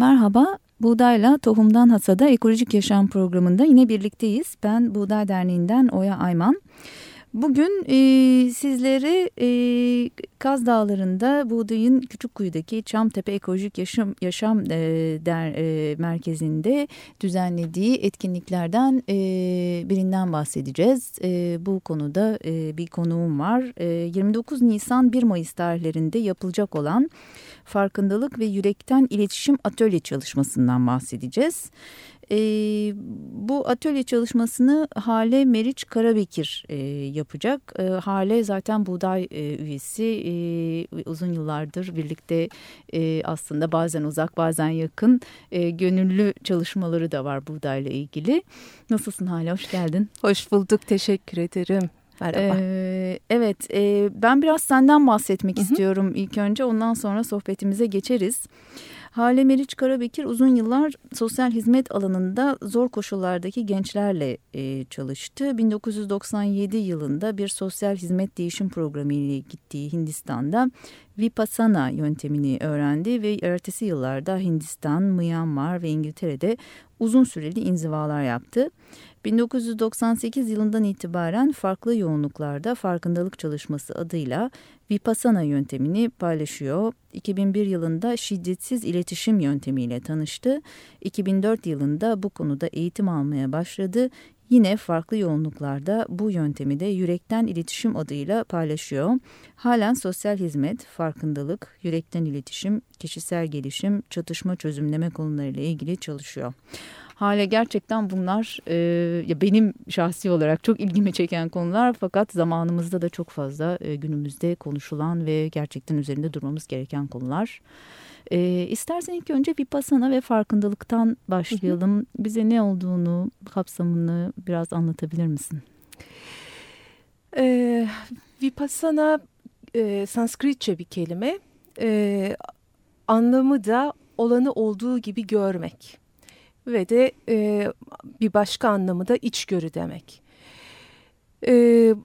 Merhaba, Buğdayla Tohumdan Hasada Ekolojik Yaşam programında yine birlikteyiz. Ben Buğday Derneği'nden Oya Ayman. Bugün e, sizleri e, Kaz Dağları'nda Buğday'ın Küçükkuyu'daki Çamtepe Ekolojik Yaşam, Yaşam e, der, e, Merkezi'nde düzenlediği etkinliklerden e, birinden bahsedeceğiz. E, bu konuda e, bir konuğum var. E, 29 Nisan 1 Mayıs tarihlerinde yapılacak olan farkındalık ve yürekten iletişim atölye çalışmasından bahsedeceğiz. E, bu atölye çalışmasını Hale Meriç Karabekir e, yapacak. E, Hale zaten buğday e, üyesi. E, uzun yıllardır birlikte e, aslında bazen uzak bazen yakın e, gönüllü çalışmaları da var buğdayla ilgili. Nasılsın Hale? Hoş geldin. Hoş bulduk. Teşekkür ederim. Merhaba. Ee, evet, e, ben biraz senden bahsetmek Hı -hı. istiyorum ilk önce. Ondan sonra sohbetimize geçeriz. Hale Meriç Karabekir uzun yıllar sosyal hizmet alanında zor koşullardaki gençlerle e, çalıştı. 1997 yılında bir sosyal hizmet değişim programı ile gittiği Hindistan'da Vipassana yöntemini öğrendi ve ertesi yıllarda Hindistan, Myanmar ve İngiltere'de uzun süreli inzivalar yaptı. 1998 yılından itibaren farklı yoğunluklarda farkındalık çalışması adıyla Vipassana yöntemini paylaşıyor. 2001 yılında şiddetsiz iletişim yöntemiyle tanıştı. 2004 yılında bu konuda eğitim almaya başladı. Yine farklı yoğunluklarda bu yöntemi de yürekten iletişim adıyla paylaşıyor. Halen sosyal hizmet, farkındalık, yürekten iletişim, kişisel gelişim, çatışma çözümleme konularıyla ilgili çalışıyor. Hale gerçekten bunlar e, ya benim şahsi olarak çok ilgimi çeken konular fakat zamanımızda da çok fazla e, günümüzde konuşulan ve gerçekten üzerinde durmamız gereken konular. E, istersen ilk önce Vipassana ve farkındalıktan başlayalım. Hı hı. Bize ne olduğunu, kapsamını biraz anlatabilir misin? E, Vipassana e, Sanskritçe bir kelime. E, anlamı da olanı olduğu gibi görmek ve de e, bir başka anlamı da içgörü demek. E,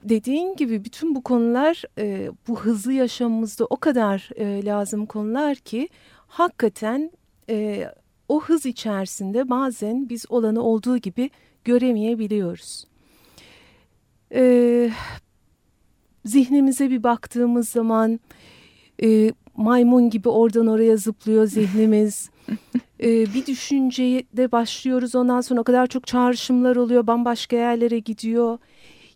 dediğin gibi bütün bu konular e, bu hızlı yaşamımızda o kadar e, lazım konular ki hakikaten e, o hız içerisinde bazen biz olanı olduğu gibi göremeyebiliyoruz. E, zihnimize bir baktığımız zaman e, maymun gibi oradan oraya zıplıyor zihnimiz. Ee, bir düşünceye de başlıyoruz ondan sonra o kadar çok çağrışımlar oluyor bambaşka yerlere gidiyor.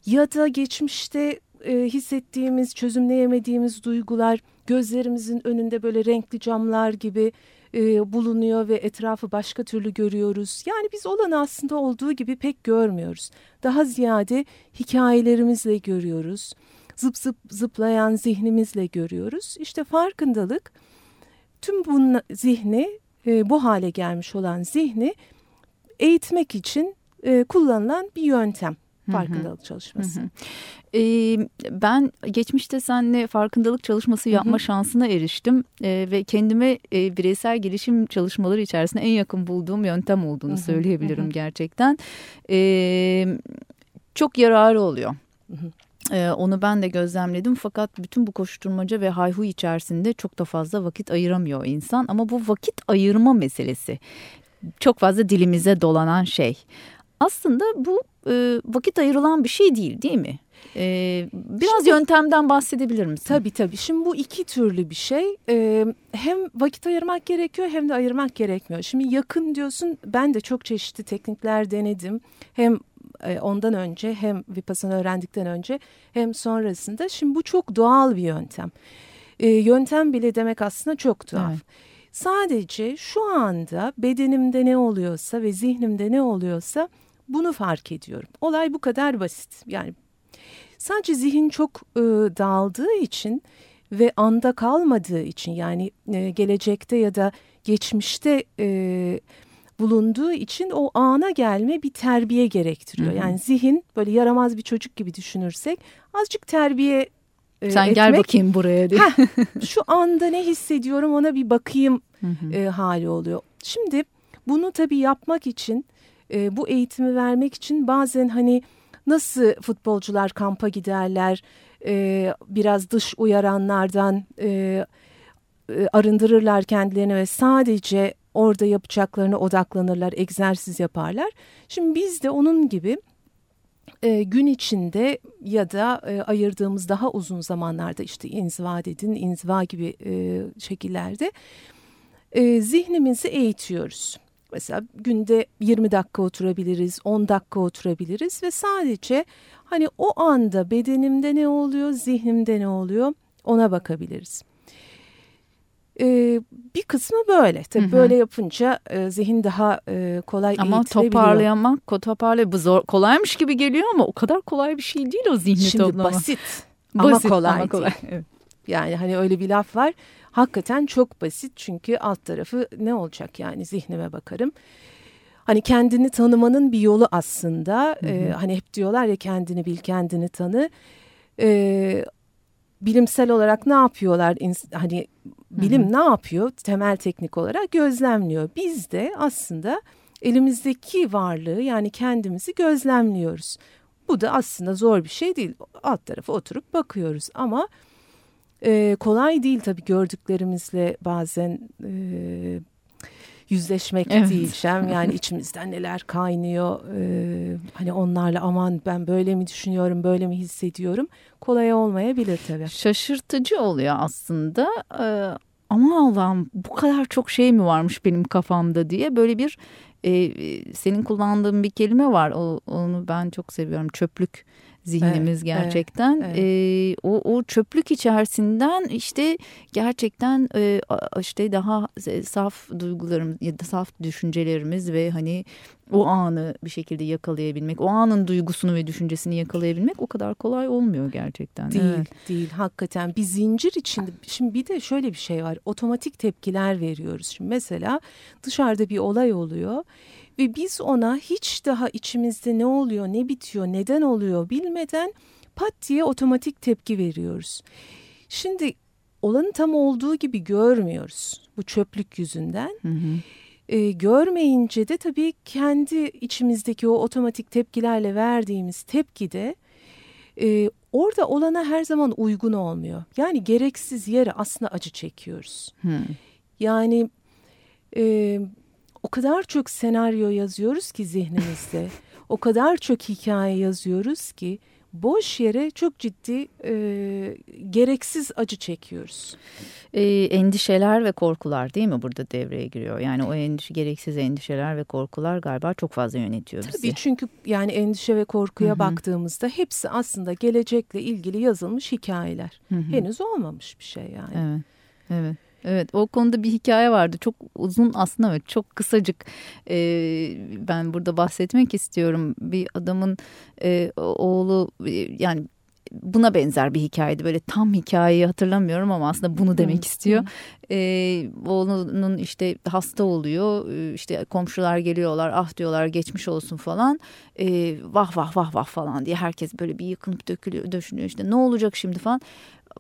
Ya da geçmişte e, hissettiğimiz çözümleyemediğimiz duygular gözlerimizin önünde böyle renkli camlar gibi e, bulunuyor ve etrafı başka türlü görüyoruz. Yani biz olanı aslında olduğu gibi pek görmüyoruz. Daha ziyade hikayelerimizle görüyoruz zıp zıp zıplayan zihnimizle görüyoruz. İşte farkındalık tüm bu zihni e, bu hale gelmiş olan zihni eğitmek için e, kullanılan bir yöntem farkındalık çalışması. Hı hı. Ee, ben geçmişte seninle farkındalık çalışması yapma hı hı. şansına eriştim ee, ve kendime e, bireysel gelişim çalışmaları içerisinde en yakın bulduğum yöntem olduğunu hı hı. söyleyebilirim hı hı. gerçekten. Ee, çok yararı oluyor. Hı hı. Ee, onu ben de gözlemledim fakat bütün bu koşturmaca ve hayhu içerisinde çok da fazla vakit ayıramıyor insan. Ama bu vakit ayırma meselesi çok fazla dilimize dolanan şey. Aslında bu e, vakit ayrılan bir şey değil değil mi? Ee, biraz Şimdi, yöntemden bahsedebilir misin? Tabii tabii. Şimdi bu iki türlü bir şey. Ee, hem vakit ayırmak gerekiyor hem de ayırmak gerekmiyor. Şimdi yakın diyorsun ben de çok çeşitli teknikler denedim. Hem e, ondan önce hem Vipassana öğrendikten önce hem sonrasında. Şimdi bu çok doğal bir yöntem. E, yöntem bile demek aslında çok tuhaf. Evet. Sadece şu anda bedenimde ne oluyorsa ve zihnimde ne oluyorsa bunu fark ediyorum. Olay bu kadar basit. Yani sadece zihin çok e, dağıldığı için ve anda kalmadığı için yani e, gelecekte ya da geçmişte e, bulunduğu için o ana gelme bir terbiye gerektiriyor. Hı hı. Yani zihin böyle yaramaz bir çocuk gibi düşünürsek azıcık terbiye e, Sen etmek. gel bakayım buraya diye. Heh, şu anda ne hissediyorum ona bir bakayım hı hı. E, hali oluyor. Şimdi bunu tabii yapmak için e, bu eğitimi vermek için bazen hani nasıl futbolcular kampa giderler e, biraz dış uyaranlardan e, e arındırırlar kendilerini ve sadece orada yapacaklarına odaklanırlar, egzersiz yaparlar. Şimdi biz de onun gibi e, gün içinde ya da e, ayırdığımız daha uzun zamanlarda işte inziva dedin, inziva gibi e, şekillerde e, zihnimizi eğitiyoruz. Mesela günde 20 dakika oturabiliriz, 10 dakika oturabiliriz ve sadece hani o anda bedenimde ne oluyor, zihnimde ne oluyor ona bakabiliriz. Bir kısmı böyle. Tabii hı hı. böyle yapınca e, zihin daha e, kolay Ama toparlayamak, toparlay bu zor kolaymış gibi geliyor ama o kadar kolay bir şey değil o zihni Şimdi toplama. basit, basit ama kolay. Ama kolay. Evet. Yani hani öyle bir laf var. Hakikaten çok basit çünkü alt tarafı ne olacak yani zihnime bakarım. Hani kendini tanımanın bir yolu aslında. Hı hı. Ee, hani hep diyorlar ya kendini bil, kendini tanı. Ee, bilimsel olarak ne yapıyorlar? Hani bilim hı hı. ne yapıyor? Temel teknik olarak gözlemliyor. Biz de aslında elimizdeki varlığı yani kendimizi gözlemliyoruz. Bu da aslında zor bir şey değil. Alt tarafa oturup bakıyoruz ama e, kolay değil tabii gördüklerimizle bazen e, yüzleşmek evet. diyeceğim. Yani içimizden neler kaynıyor. E, hani onlarla aman ben böyle mi düşünüyorum, böyle mi hissediyorum. Kolay olmayabilir tabii. Şaşırtıcı oluyor aslında. Ee, ama Allah'ım bu kadar çok şey mi varmış benim kafamda diye böyle bir e, senin kullandığın bir kelime var. O, onu ben çok seviyorum. Çöplük zihnimiz evet, gerçekten. Evet, evet. E, o, o çöplük içerisinden işte gerçekten e, işte daha saf duygularımız ya da saf düşüncelerimiz ve hani o anı bir şekilde yakalayabilmek, o anın duygusunu ve düşüncesini yakalayabilmek o kadar kolay olmuyor gerçekten. Değil, evet. değil. Hakikaten bir zincir içinde. Şimdi bir de şöyle bir şey var. Otomatik tepkiler veriyoruz. Şimdi mesela dışarıda bir olay oluyor ve biz ona hiç daha içimizde ne oluyor, ne bitiyor, neden oluyor bilmeden pat diye otomatik tepki veriyoruz. Şimdi olanı tam olduğu gibi görmüyoruz bu çöplük yüzünden. Hı hı. E, görmeyince de tabii kendi içimizdeki o otomatik tepkilerle verdiğimiz tepki de e, orada olana her zaman uygun olmuyor. Yani gereksiz yere aslında acı çekiyoruz. Hı. Yani e, o kadar çok senaryo yazıyoruz ki zihnimizde. o kadar çok hikaye yazıyoruz ki boş yere çok ciddi e, gereksiz acı çekiyoruz. E, endişeler ve korkular değil mi burada devreye giriyor? Yani o endişe, gereksiz endişeler ve korkular galiba çok fazla yönetiyor bizi. Tabii çünkü yani endişe ve korkuya Hı -hı. baktığımızda hepsi aslında gelecekle ilgili yazılmış hikayeler. Hı -hı. Henüz olmamış bir şey yani. Evet. Evet. Evet o konuda bir hikaye vardı çok uzun aslında evet çok kısacık e, ben burada bahsetmek istiyorum bir adamın e, oğlu yani buna benzer bir hikayeydi. Böyle tam hikayeyi hatırlamıyorum ama aslında bunu demek istiyor. Ee, oğlunun işte hasta oluyor. işte komşular geliyorlar. Ah diyorlar geçmiş olsun falan. Ee, vah vah vah vah falan diye herkes böyle bir yıkınıp dökülüyor, düşünüyor. işte ne olacak şimdi falan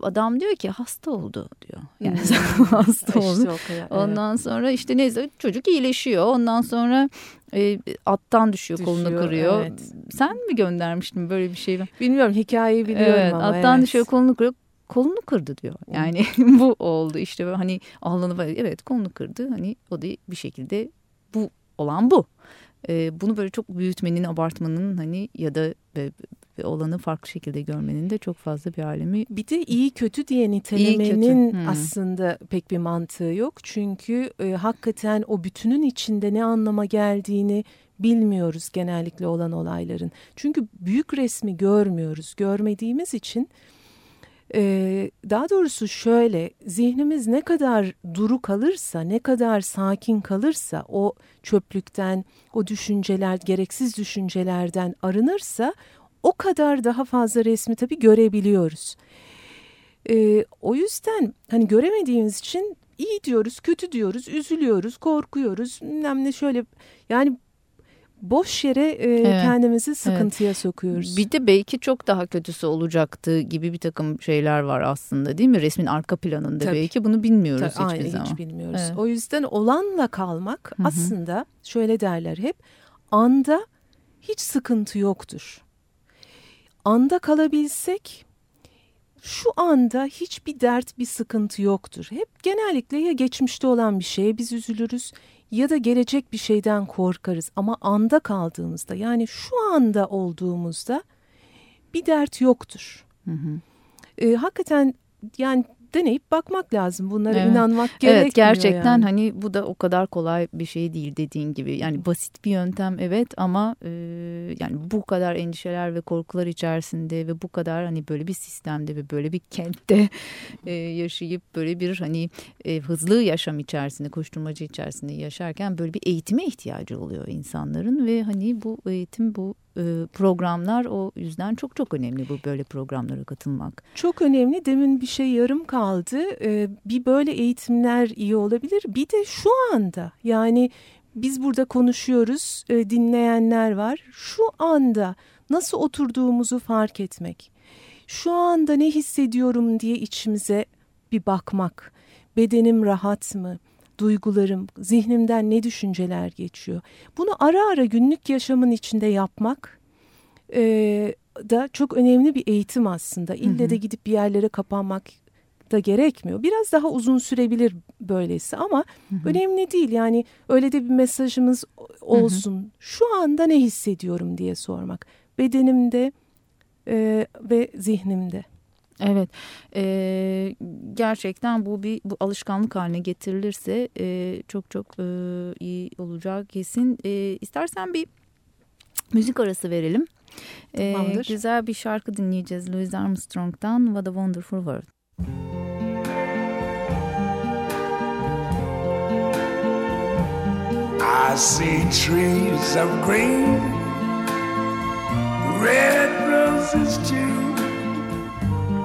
adam diyor ki hasta oldu diyor. Yani hmm. hasta oldu. kadar, Ondan evet. sonra işte neyse çocuk iyileşiyor. Ondan sonra e, attan düşüyor, düşüyor kolunu kırıyor. Evet. Sen mi göndermiştin böyle bir şey? Bilmiyorum hikayeyi biliyorum evet, ama. Attan evet. düşüyor, kolunu kırıyor kolunu kırdı diyor. Yani bu oldu işte hani Allah'ını evet kolunu kırdı. Hani o da bir şekilde bu olan bu. Ee, bunu böyle çok büyütmenin, abartmanın hani ya da olanı farklı şekilde görmenin de çok fazla bir alemi. Bir de iyi kötü diye nitelemenin kötü. Hmm. aslında pek bir mantığı yok. Çünkü e, hakikaten o bütünün içinde ne anlama geldiğini bilmiyoruz genellikle olan olayların. Çünkü büyük resmi görmüyoruz. Görmediğimiz için ee, daha doğrusu şöyle zihnimiz ne kadar duru kalırsa ne kadar sakin kalırsa o çöplükten o düşünceler gereksiz düşüncelerden arınırsa o kadar daha fazla resmi tabii görebiliyoruz. Ee, o yüzden hani göremediğimiz için iyi diyoruz, kötü diyoruz, üzülüyoruz, korkuyoruz. Ne şöyle yani boş yere e, evet. kendimizi sıkıntıya evet. sokuyoruz. Bir de belki çok daha kötüsü olacaktı gibi bir takım şeyler var aslında değil mi? Resmin arka planında Tabii. belki bunu bilmiyoruz Tabii, hiçbir aynen, zaman. Hiç bilmiyoruz. Evet. O yüzden olanla kalmak Hı -hı. aslında şöyle derler hep anda hiç sıkıntı yoktur anda kalabilsek şu anda hiçbir dert, bir sıkıntı yoktur. Hep genellikle ya geçmişte olan bir şeye biz üzülürüz ya da gelecek bir şeyden korkarız ama anda kaldığımızda yani şu anda olduğumuzda bir dert yoktur. Hı hı. E, hakikaten yani deneyip bakmak lazım. Bunlara evet. inanmak gerekmiyor. Evet gerçekten yani. hani bu da o kadar kolay bir şey değil dediğin gibi. Yani basit bir yöntem evet ama e, yani bu kadar endişeler ve korkular içerisinde ve bu kadar hani böyle bir sistemde ve böyle bir kentte e, yaşayıp böyle bir hani e, hızlı yaşam içerisinde koşturmacı içerisinde yaşarken böyle bir eğitime ihtiyacı oluyor insanların ve hani bu eğitim bu e, programlar o yüzden çok çok önemli bu böyle programlara katılmak. Çok önemli. Demin bir şey yarım kaldı. E, bir böyle eğitimler iyi olabilir. Bir de şu anda yani biz burada konuşuyoruz, e, dinleyenler var. Şu anda nasıl oturduğumuzu fark etmek. Şu anda ne hissediyorum diye içimize bir bakmak. Bedenim rahat mı? Duygularım, zihnimden ne düşünceler geçiyor. Bunu ara ara günlük yaşamın içinde yapmak e, da çok önemli bir eğitim aslında. İlle de gidip bir yerlere kapanmak da gerekmiyor. Biraz daha uzun sürebilir böylesi ama hı hı. önemli değil. Yani öyle de bir mesajımız olsun. Hı hı. Şu anda ne hissediyorum diye sormak. Bedenimde e, ve zihnimde. Evet, e, gerçekten bu bir bu alışkanlık haline getirilirse e, çok çok e, iyi olacak kesin. E, istersen bir müzik arası verelim. E, güzel bir şarkı dinleyeceğiz Louis Armstrong'dan What a Wonderful World. I see trees of green, red roses too.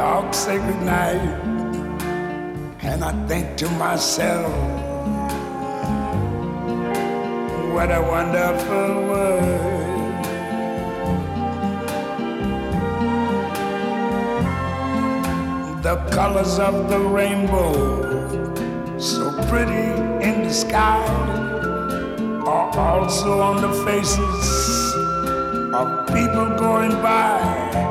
dark sacred night, and I think to myself, what a wonderful world. The colors of the rainbow, so pretty in the sky, are also on the faces of people going by.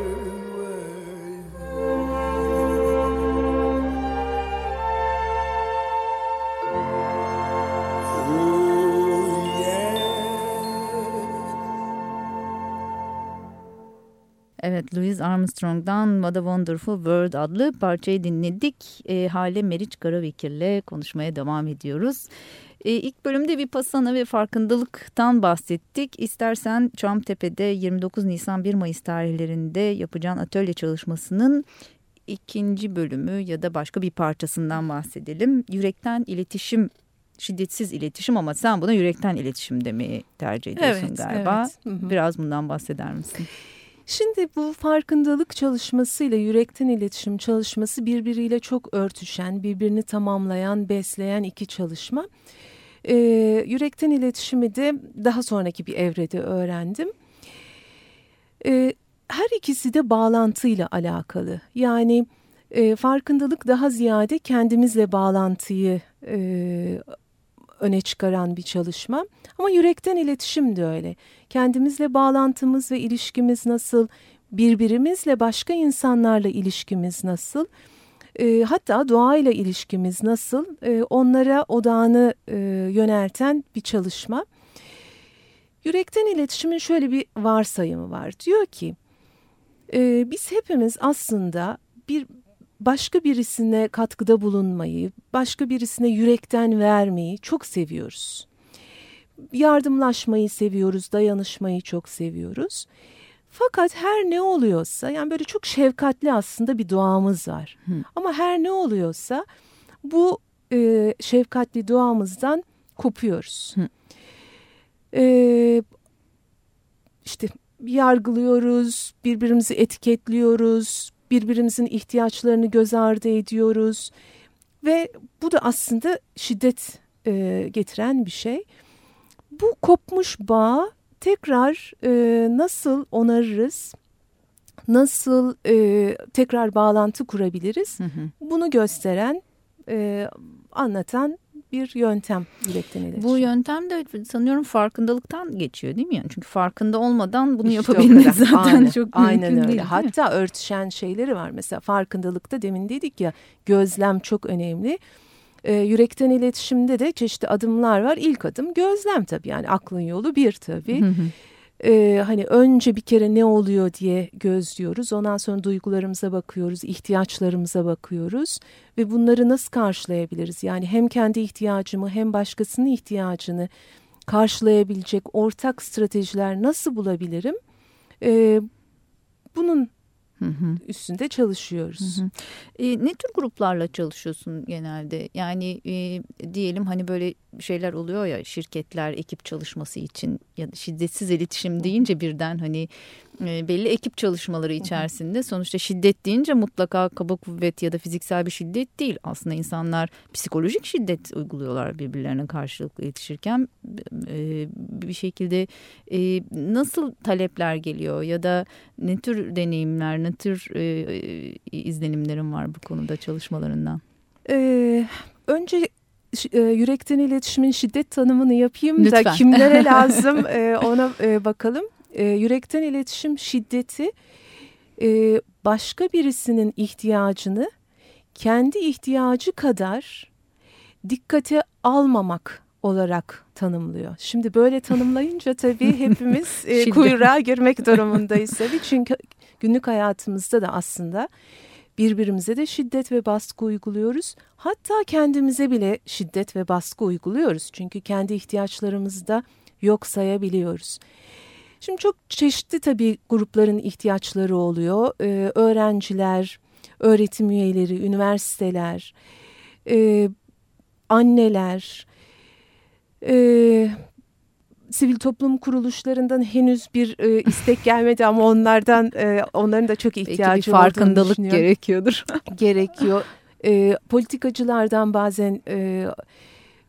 Louis Armstrong'dan What a Wonderful World adlı parçayı dinledik. E, Hale Meriç Karavekir'le konuşmaya devam ediyoruz. E, ilk bölümde bir pasana ve farkındalıktan bahsettik. İstersen Çamtepe'de 29 Nisan 1 Mayıs tarihlerinde yapacağın atölye çalışmasının ikinci bölümü ya da başka bir parçasından bahsedelim. Yürekten iletişim şiddetsiz iletişim ama sen buna yürekten iletişim demeyi tercih ediyorsun evet, galiba. Evet. Hı hı. Biraz bundan bahseder misin? Şimdi bu farkındalık çalışmasıyla yürekten iletişim çalışması birbiriyle çok örtüşen, birbirini tamamlayan, besleyen iki çalışma. Ee, yürekten iletişimi de daha sonraki bir evrede öğrendim. Ee, her ikisi de bağlantıyla alakalı. Yani e, farkındalık daha ziyade kendimizle bağlantıyı e, öne çıkaran bir çalışma. Ama yürekten iletişim de öyle. Kendimizle bağlantımız ve ilişkimiz nasıl, birbirimizle başka insanlarla ilişkimiz nasıl? E, hatta doğayla ilişkimiz nasıl e, onlara odağını e, yönelten bir çalışma. Yürekten iletişimin şöyle bir varsayımı var. Diyor ki e, biz hepimiz aslında bir başka birisine katkıda bulunmayı, başka birisine yürekten vermeyi çok seviyoruz. Yardımlaşmayı seviyoruz, dayanışmayı çok seviyoruz. Fakat her ne oluyorsa yani böyle çok şefkatli aslında bir doğamız var. Hı. Ama her ne oluyorsa bu e, şefkatli doğamızdan kopuyoruz. Hı. E, işte yargılıyoruz, birbirimizi etiketliyoruz, birbirimizin ihtiyaçlarını göz ardı ediyoruz. Ve bu da aslında şiddet e, getiren bir şey. Bu kopmuş bağ tekrar e, nasıl onarırız? Nasıl e, tekrar bağlantı kurabiliriz? Hı hı. Bunu gösteren, e, anlatan bir yöntem yürekten iletişim. Bu yöntem de sanıyorum farkındalıktan geçiyor değil mi? Yani çünkü farkında olmadan bunu işte yapabilmek zaten aynen, çok aynen mümkün öyle. değil. Hatta örtüşen şeyleri var. Mesela farkındalıkta demin dedik ya gözlem çok önemli. E, yürekten iletişimde de çeşitli adımlar var. İlk adım gözlem tabii yani aklın yolu bir tabii. E, hani önce bir kere ne oluyor diye gözlüyoruz. Ondan sonra duygularımıza bakıyoruz, ihtiyaçlarımıza bakıyoruz ve bunları nasıl karşılayabiliriz? Yani hem kendi ihtiyacımı hem başkasının ihtiyacını karşılayabilecek ortak stratejiler nasıl bulabilirim? E, bunun Hı hı. üstünde çalışıyoruz. Hı hı. E, ne tür gruplarla çalışıyorsun genelde? Yani e, diyelim hani böyle şeyler oluyor ya şirketler ekip çalışması için ya da şiddetsiz iletişim deyince birden hani belli ekip çalışmaları içerisinde sonuçta şiddet deyince mutlaka kaba kuvvet ya da fiziksel bir şiddet değil. Aslında insanlar psikolojik şiddet uyguluyorlar birbirlerine karşılıklı yetişirken e, bir şekilde e, nasıl talepler geliyor ya da ne tür deneyimler ne tür izlenimlerin var bu konuda çalışmalarından? Ee, önce e, yürekten iletişimin şiddet tanımını yapayım Lütfen. da kimlere lazım e, ona e, bakalım. E, yürekten iletişim şiddeti e, başka birisinin ihtiyacını kendi ihtiyacı kadar dikkate almamak olarak tanımlıyor. Şimdi böyle tanımlayınca tabii hepimiz e, kuyruğa girmek durumundayız tabii. Çünkü günlük hayatımızda da aslında birbirimize de şiddet ve baskı uyguluyoruz. Hatta kendimize bile şiddet ve baskı uyguluyoruz. Çünkü kendi ihtiyaçlarımızı da yok sayabiliyoruz. Şimdi çok çeşitli tabii grupların ihtiyaçları oluyor. Ee, öğrenciler, öğretim üyeleri, üniversiteler, e, anneler, e, sivil toplum kuruluşlarından henüz bir e, istek gelmedi ama onlardan e, onların da çok ihtiyacı bir farkındalık gerekiyordur. Gerekiyor. E, politikacılardan bazen e,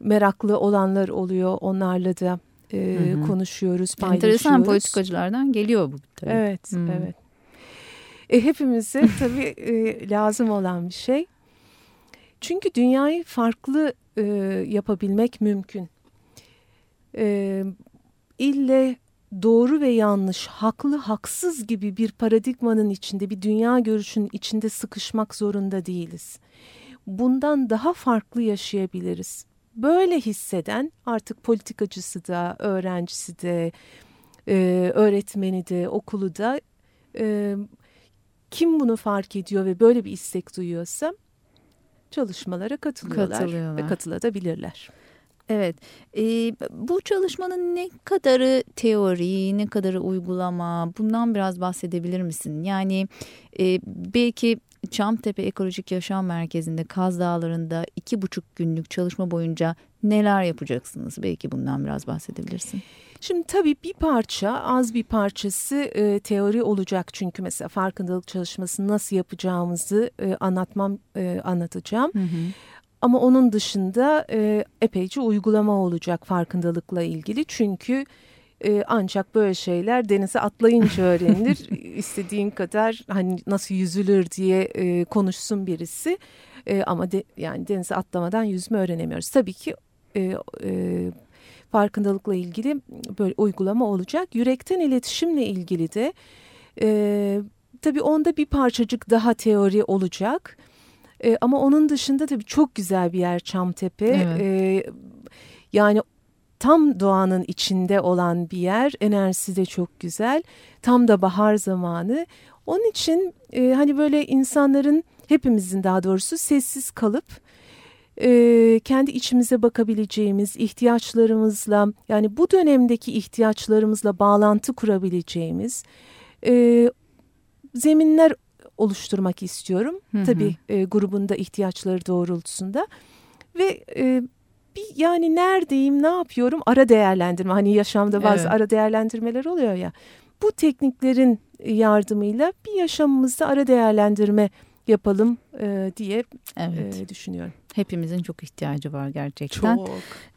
meraklı olanlar oluyor. Onlarla da e, hı hı. konuşuyoruz, paylaşıyoruz. Enteresan politikacılardan geliyor bu tabii. Evet, hı. evet. E, hepimize tabii e, lazım olan bir şey. Çünkü dünyayı farklı e, yapabilmek mümkün. E, ille doğru ve yanlış, haklı haksız gibi bir paradigmanın içinde, bir dünya görüşünün içinde sıkışmak zorunda değiliz. Bundan daha farklı yaşayabiliriz. Böyle hisseden artık politikacısı da, öğrencisi de, e, öğretmeni de, okulu da e, kim bunu fark ediyor ve böyle bir istek duyuyorsa çalışmalara katılıyorlar, katılıyorlar. ve katılabilirler. Evet, e, bu çalışmanın ne kadarı teori, ne kadarı uygulama bundan biraz bahsedebilir misin? Yani e, belki Çamtepe Ekolojik Yaşam Merkezi'nde Kaz Dağları'nda iki buçuk günlük çalışma boyunca neler yapacaksınız? Belki bundan biraz bahsedebilirsin. Şimdi tabii bir parça, az bir parçası e, teori olacak. Çünkü mesela farkındalık çalışması nasıl yapacağımızı e, anlatmam, e, anlatacağım. Hı hı. Ama onun dışında e, epeyce uygulama olacak farkındalıkla ilgili. Çünkü e, ancak böyle şeyler denize atlayınca öğrenilir. İstediğin kadar hani nasıl yüzülür diye e, konuşsun birisi. E, ama de, yani denize atlamadan yüzme öğrenemiyoruz. Tabii ki e, e, farkındalıkla ilgili böyle uygulama olacak. Yürekten iletişimle ilgili de e, tabii onda bir parçacık daha teori olacak. E, ama onun dışında tabii çok güzel bir yer Çamtepe. Evet. E, yani tam doğanın içinde olan bir yer. Enerjisi de çok güzel. Tam da bahar zamanı. Onun için e, hani böyle insanların hepimizin daha doğrusu sessiz kalıp e, kendi içimize bakabileceğimiz ihtiyaçlarımızla yani bu dönemdeki ihtiyaçlarımızla bağlantı kurabileceğimiz e, zeminler oluşturmak istiyorum. Hı hı. Tabii e, grubunda ihtiyaçları doğrultusunda ve e, bir yani neredeyim, ne yapıyorum ara değerlendirme. Hani yaşamda bazı evet. ara değerlendirmeler oluyor ya. Bu tekniklerin yardımıyla bir yaşamımızda ara değerlendirme yapalım e, diye evet. e, düşünüyorum. Hepimizin çok ihtiyacı var gerçekten. Çok.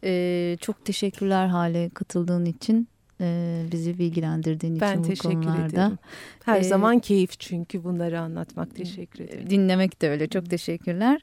Ee, çok teşekkürler Hale katıldığın için. E, bizi bilgilendirdiğin ben için bu konularda. Teşekkür ederim. Her ee, zaman keyif çünkü bunları anlatmak. Teşekkür ederim. Dinlemek de öyle. Çok teşekkürler.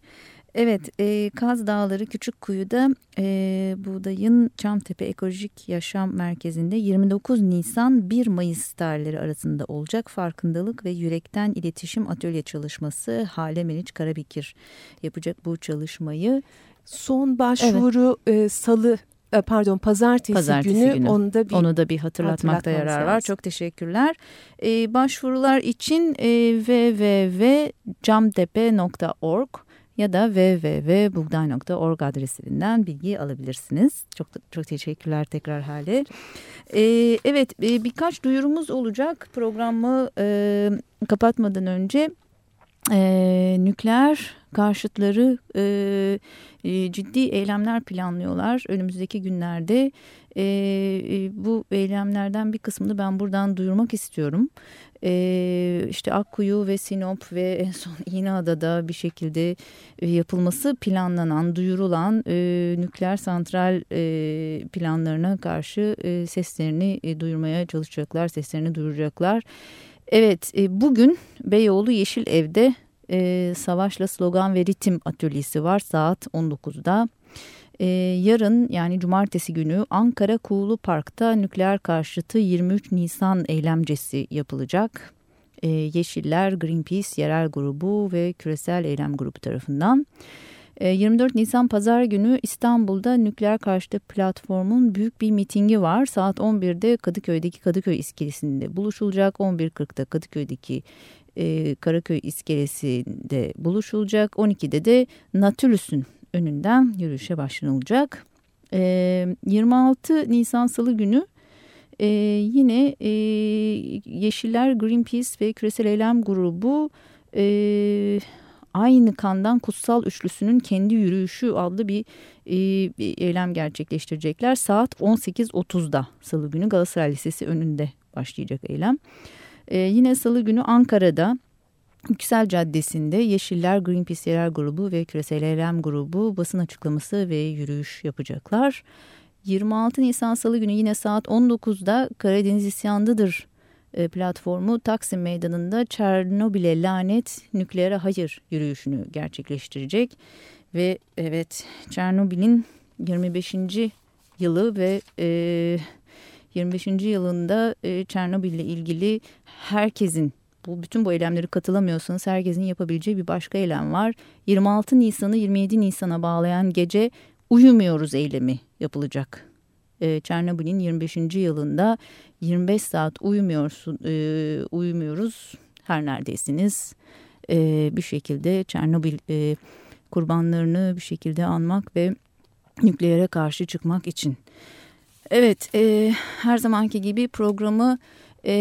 Evet, e, Kaz Dağları Küçük Kuyu'da e, Buğday'ın Çamtepe Ekolojik Yaşam Merkezi'nde 29 Nisan 1 Mayıs tarihleri arasında olacak farkındalık ve yürekten iletişim atölye çalışması Hale Meriç Karabikir yapacak bu çalışmayı. Son başvuru evet. e, salı pardon pazartesi, pazartesi günü, günü. Onu da bir onu da bir hatırlatmakta yarar lazım. var. Çok teşekkürler. Ee, başvurular için e, www.camtepe.org ya da www.bugday.org adresinden bilgi alabilirsiniz. Çok çok teşekkürler tekrar Hale. Ee, evet e, birkaç duyurumuz olacak programı e, kapatmadan önce e, nükleer karşıtları e, e, ciddi eylemler planlıyorlar önümüzdeki günlerde. E, e, bu eylemlerden bir kısmını ben buradan duyurmak istiyorum. E, işte Akkuyu ve Sinop ve en son İğneada'da bir şekilde e, yapılması planlanan, duyurulan e, nükleer santral e, planlarına karşı e, seslerini e, duyurmaya çalışacaklar, seslerini duyuracaklar. Evet e, bugün Beyoğlu Yeşil Ev'de e, Savaşla Slogan ve Ritim Atölyesi var saat 19'da. E, yarın yani cumartesi günü Ankara Kuğulu Park'ta nükleer karşıtı 23 Nisan eylemcesi yapılacak. E, Yeşiller, Greenpeace, Yerel Grubu ve Küresel Eylem Grubu tarafından. 24 Nisan Pazar günü İstanbul'da nükleer karşıtı platformun büyük bir mitingi var. Saat 11'de Kadıköy'deki Kadıköy iskelesinde buluşulacak. 11.40'da Kadıköy'deki e, Karaköy iskelesinde buluşulacak. 12'de de Natürlüs'ün önünden yürüyüşe başlanılacak. E, 26 Nisan Salı günü e, yine e, Yeşiller, Greenpeace ve Küresel Eylem Grubu e, aynı kandan kutsal üçlüsünün kendi yürüyüşü adlı bir, e, bir eylem gerçekleştirecekler. Saat 18.30'da Salı günü Galatasaray Lisesi önünde başlayacak eylem. E, yine salı günü Ankara'da Yüksel Caddesi'nde Yeşiller, Greenpeace Yerel Grubu ve Küresel Eylem Grubu basın açıklaması ve yürüyüş yapacaklar. 26 Nisan Salı günü yine saat 19'da Karadeniz İsyandıdır e, platformu Taksim Meydanı'nda Çernobil'e lanet nükleere hayır yürüyüşünü gerçekleştirecek. Ve evet Çernobil'in 25. yılı ve e, 25. yılında e, Çernobil ile ilgili herkesin bu bütün bu eylemleri katılamıyorsanız herkesin yapabileceği bir başka eylem var. 26 Nisan'ı 27 Nisan'a bağlayan gece uyumuyoruz eylemi yapılacak. E, Çernobil'in 25. yılında 25 saat uyumuyorsun, e, uyumuyoruz her neredesiniz. E, bir şekilde Çernobil e, kurbanlarını bir şekilde anmak ve nükleere karşı çıkmak için. Evet, e, her zamanki gibi programı e,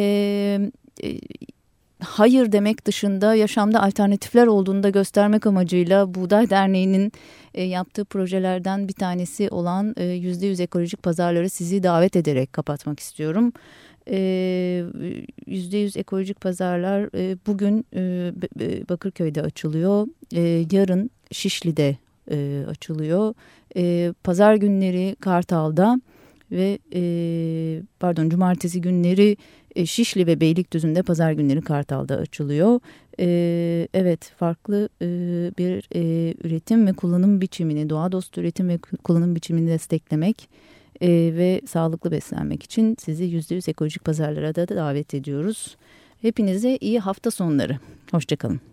e, hayır demek dışında yaşamda alternatifler olduğunu da göstermek amacıyla Buğday Derneği'nin e, yaptığı projelerden bir tanesi olan e, yüzde yüz ekolojik pazarları sizi davet ederek kapatmak istiyorum. E, yüzde yüz ekolojik pazarlar e, bugün e, Bakırköy'de açılıyor. Yarın Şişli'de açılıyor. Pazar günleri Kartal'da ve pardon cumartesi günleri e, Şişli ve Beylikdüzü'nde pazar günleri Kartal'da açılıyor. E, evet farklı e, bir üretim ve kullanım biçimini doğa dostu üretim ve kullanım biçimini desteklemek ve sağlıklı beslenmek için sizi %100 ekolojik pazarlara da davet ediyoruz. Hepinize iyi hafta sonları. Hoşçakalın.